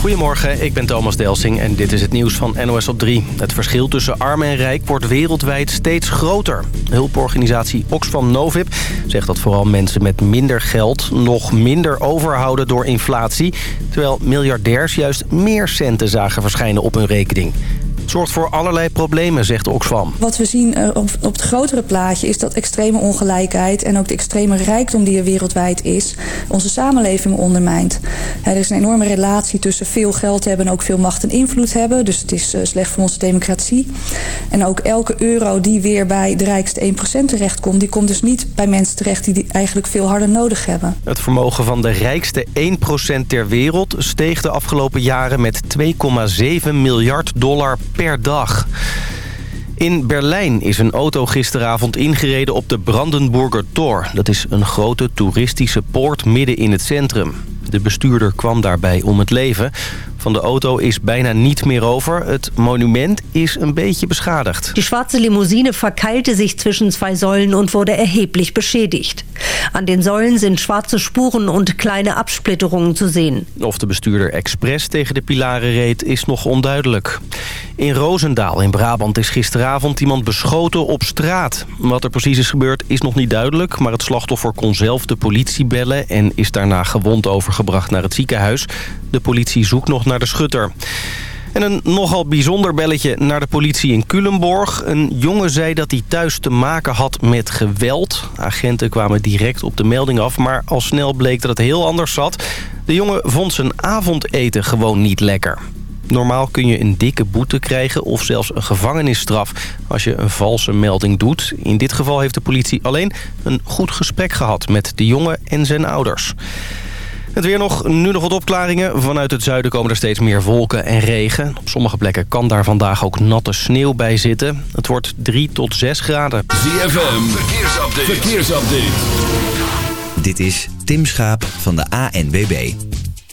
Goedemorgen, ik ben Thomas Delsing en dit is het nieuws van NOS op 3. Het verschil tussen arm en rijk wordt wereldwijd steeds groter. Hulporganisatie Oxfam Novib zegt dat vooral mensen met minder geld... nog minder overhouden door inflatie... terwijl miljardairs juist meer centen zagen verschijnen op hun rekening zorgt voor allerlei problemen, zegt Oxfam. Wat we zien eh, op, op het grotere plaatje is dat extreme ongelijkheid... en ook de extreme rijkdom die er wereldwijd is... onze samenleving ondermijnt. er is een enorme relatie tussen veel geld hebben... en ook veel macht en invloed hebben. Dus het is eh, slecht voor onze democratie. En ook elke euro die weer bij de rijkste 1% terechtkomt... die komt dus niet bij mensen terecht die die eigenlijk veel harder nodig hebben. Het vermogen van de rijkste 1% ter wereld... steeg de afgelopen jaren met 2,7 miljard dollar per dag. In Berlijn is een auto gisteravond ingereden op de Brandenburger Tor. Dat is een grote toeristische poort midden in het centrum. De bestuurder kwam daarbij om het leven. Van de auto is bijna niet meer over. Het monument is een beetje beschadigd. Die schwarze Limousine verkeilte sich zwischen zwei Säulen und wurde erheblich beschädigt. An den Säulen sind schwarze Spuren und kleine Absplitterungen zu sehen. Of de bestuurder expres tegen de pilaren reed is nog onduidelijk. In Roosendaal in Brabant is gisteravond iemand beschoten op straat. Wat er precies is gebeurd is nog niet duidelijk... maar het slachtoffer kon zelf de politie bellen... en is daarna gewond overgebracht naar het ziekenhuis. De politie zoekt nog naar de schutter. En een nogal bijzonder belletje naar de politie in Culemborg. Een jongen zei dat hij thuis te maken had met geweld. Agenten kwamen direct op de melding af, maar al snel bleek dat het heel anders zat. De jongen vond zijn avondeten gewoon niet lekker. Normaal kun je een dikke boete krijgen of zelfs een gevangenisstraf als je een valse melding doet. In dit geval heeft de politie alleen een goed gesprek gehad met de jongen en zijn ouders. Het weer nog, nu nog wat opklaringen. Vanuit het zuiden komen er steeds meer wolken en regen. Op sommige plekken kan daar vandaag ook natte sneeuw bij zitten. Het wordt 3 tot 6 graden. ZFM, verkeersupdate. verkeersupdate. Dit is Tim Schaap van de ANWB.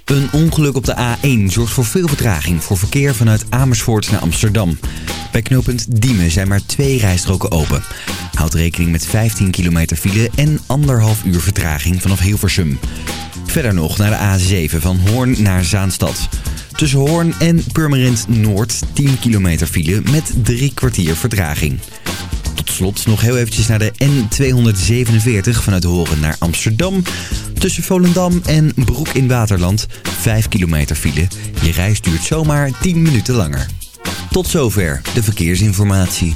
Een ongeluk op de A1 zorgt voor veel vertraging voor verkeer vanuit Amersfoort naar Amsterdam. Bij knooppunt Diemen zijn maar twee rijstroken open. Houd rekening met 15 kilometer file en anderhalf uur vertraging vanaf Hilversum. Verder nog naar de A7 van Hoorn naar Zaanstad. Tussen Hoorn en Purmerend Noord 10 kilometer file met drie kwartier vertraging. Tot slot nog heel eventjes naar de N247 vanuit Horen naar Amsterdam. Tussen Volendam en Broek in Waterland 5 kilometer file. Je reis duurt zomaar 10 minuten langer. Tot zover de verkeersinformatie.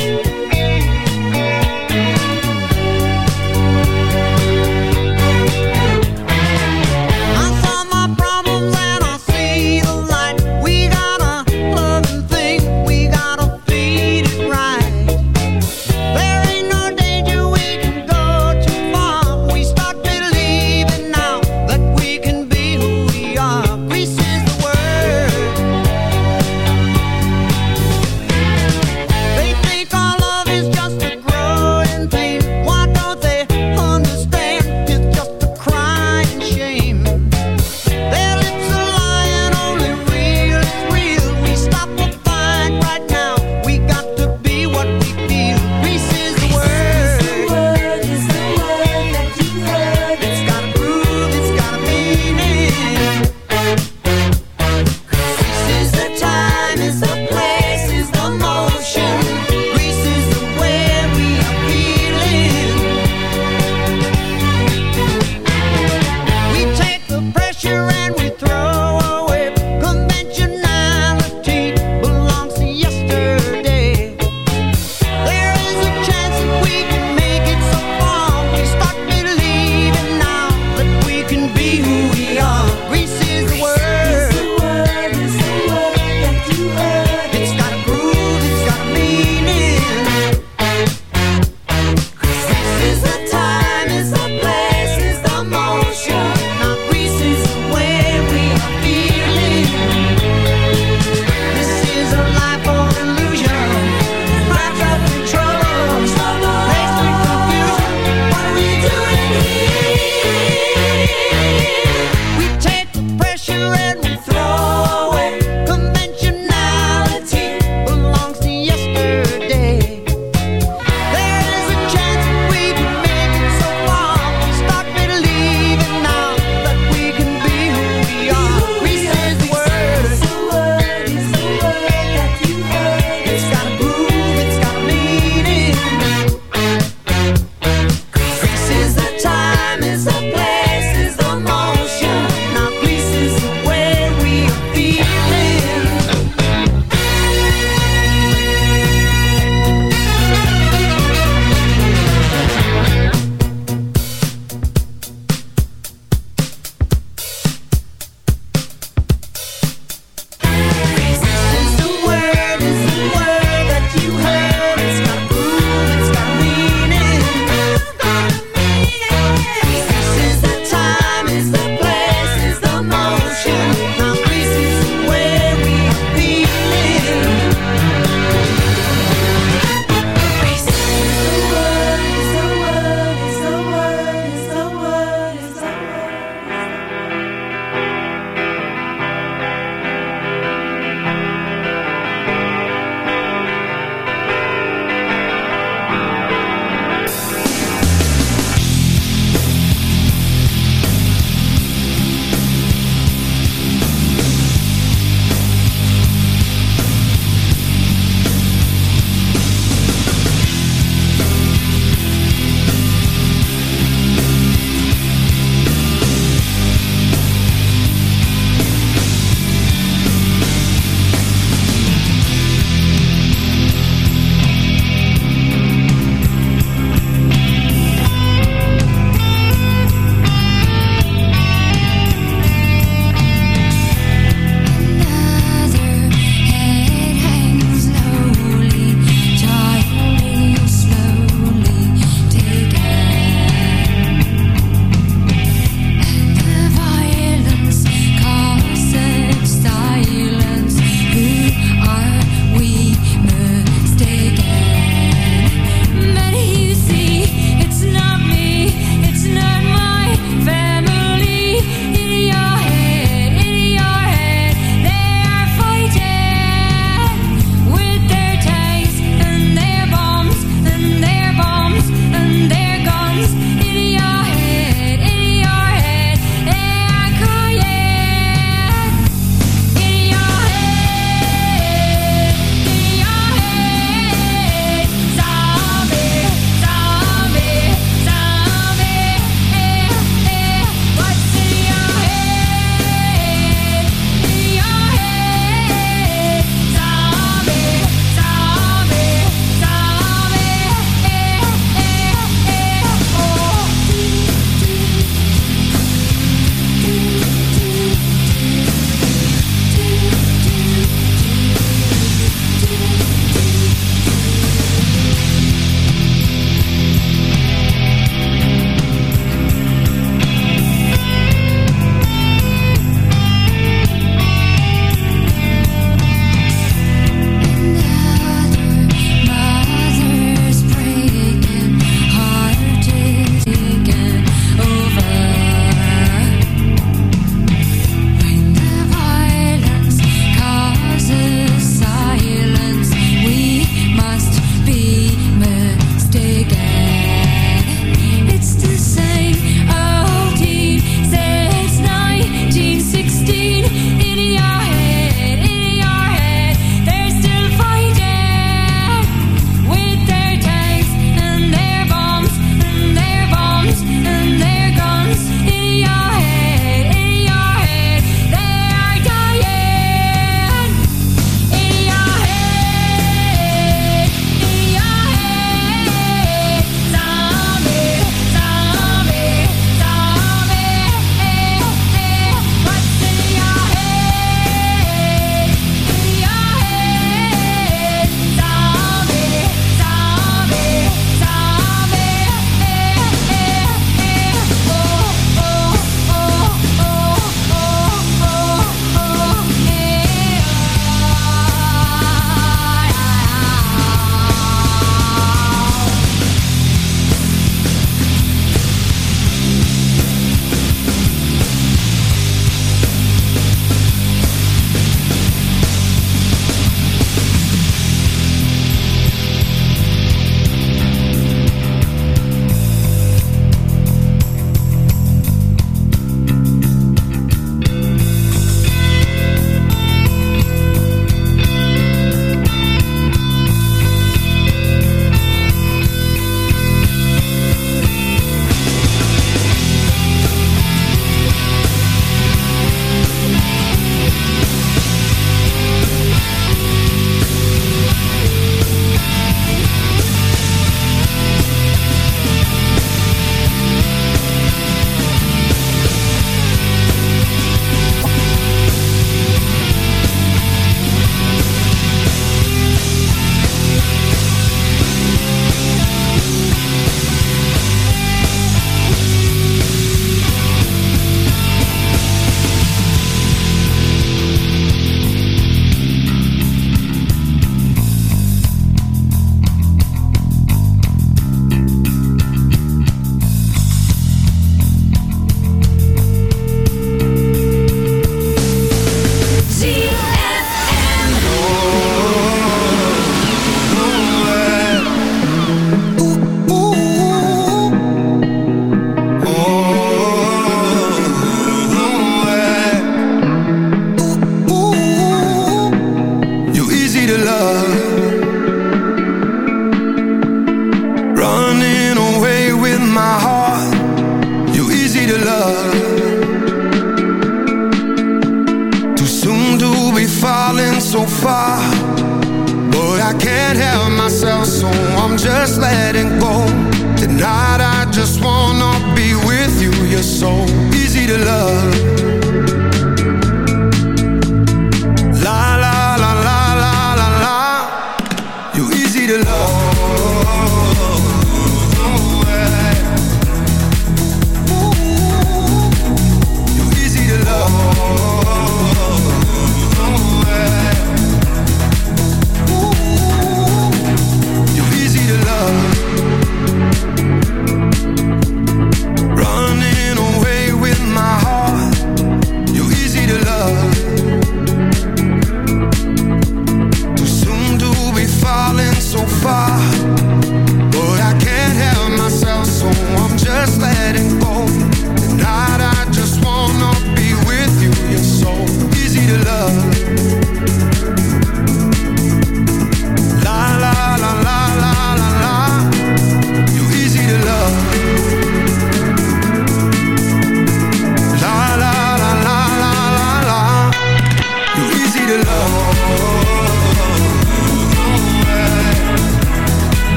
falling so far.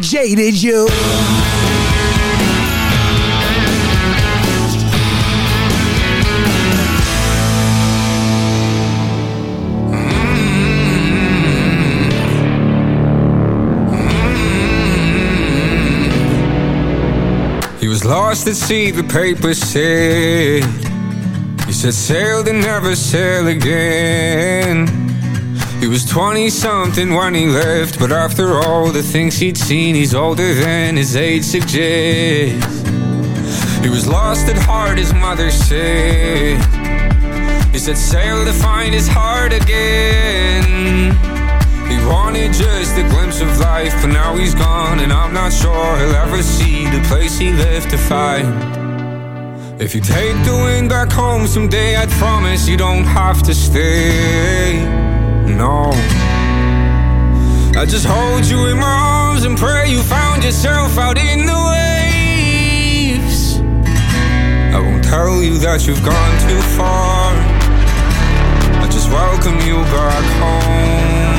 Jaded you. He was lost at sea, the paper said. He said sail and never sail again. He was 20 something when he left, but after all the things he'd seen, he's older than his age suggests. He was lost at heart, his mother said. He said sail to find his heart again. He wanted just a glimpse of life, but now he's gone, and I'm not sure he'll ever see the place he left to find. If you take the wind back home someday, I'd promise you don't have to stay. No. I just hold you in my arms and pray you found yourself out in the waves. I won't tell you that you've gone too far. I just welcome you back home.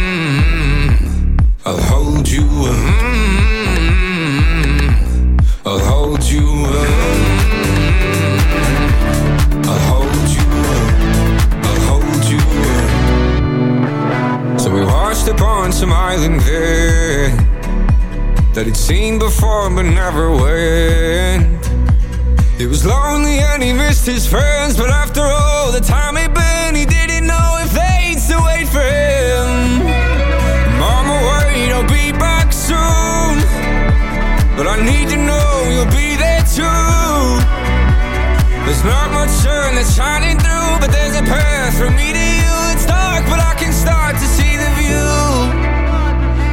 Mm-hmm. I'll hold you. mm-hmm. Upon some island there that he'd seen before but never went. He was lonely and he missed his friends, but after all the time he'd been, he didn't know if they'd still wait for him. Mama, wait, I'll be back soon. But I need to know you'll be there too. There's not much sun that's shining through, but there's a path from me to you. It's dark, but I can start to see.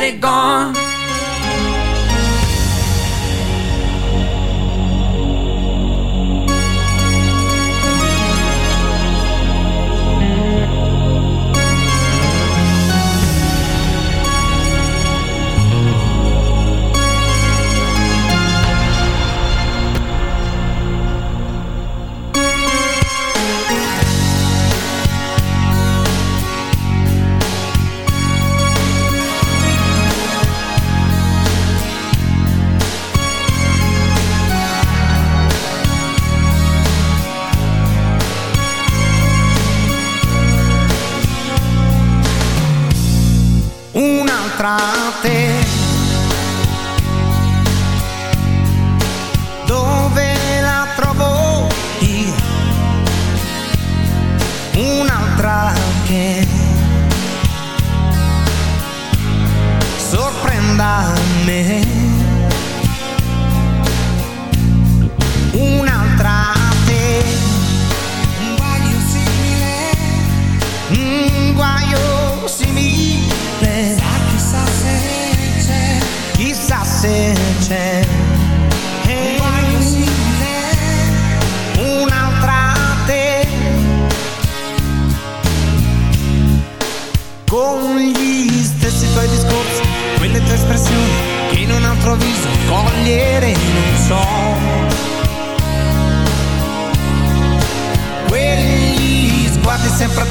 let it go.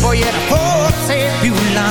for je hopes if.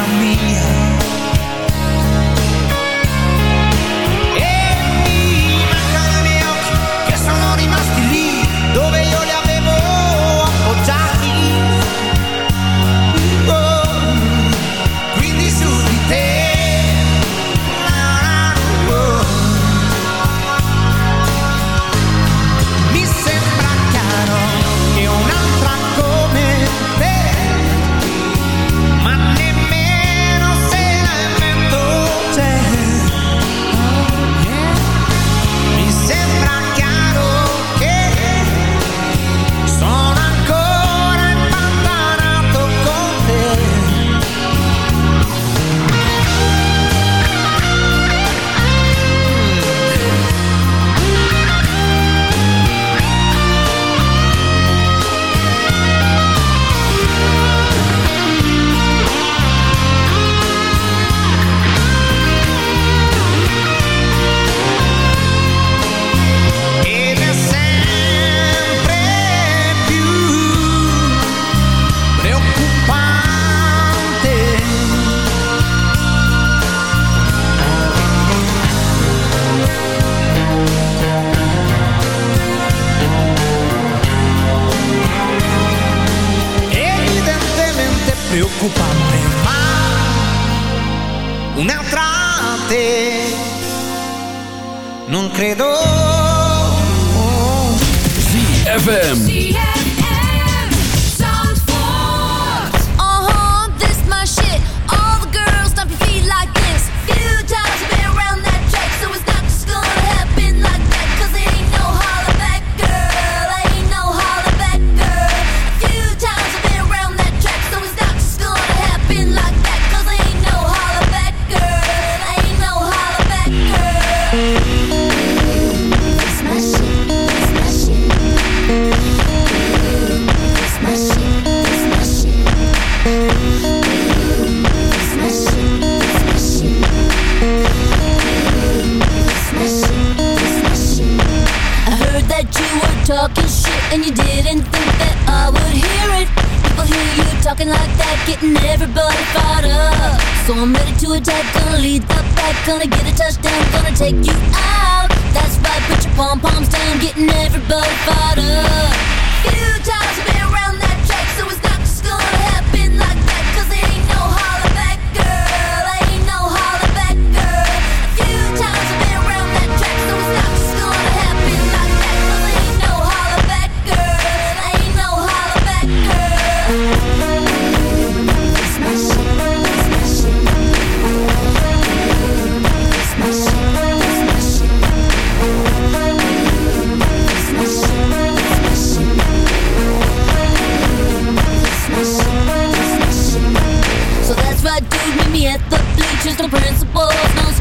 So I'm ready to attack, gonna lead the pack, gonna get a touchdown, gonna take you out. That's right, put your pom poms down, getting everybody fired up. Few times I've been around.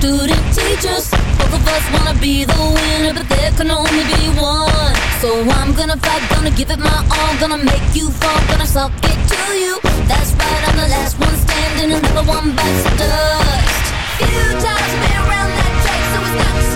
student teachers. Both of us wanna be the winner, but there can only be one. So I'm gonna fight, gonna give it my all, gonna make you fall, gonna suck it to you. That's right, I'm the last one standing, another one bites the dust. You toss me around that track, so it's not.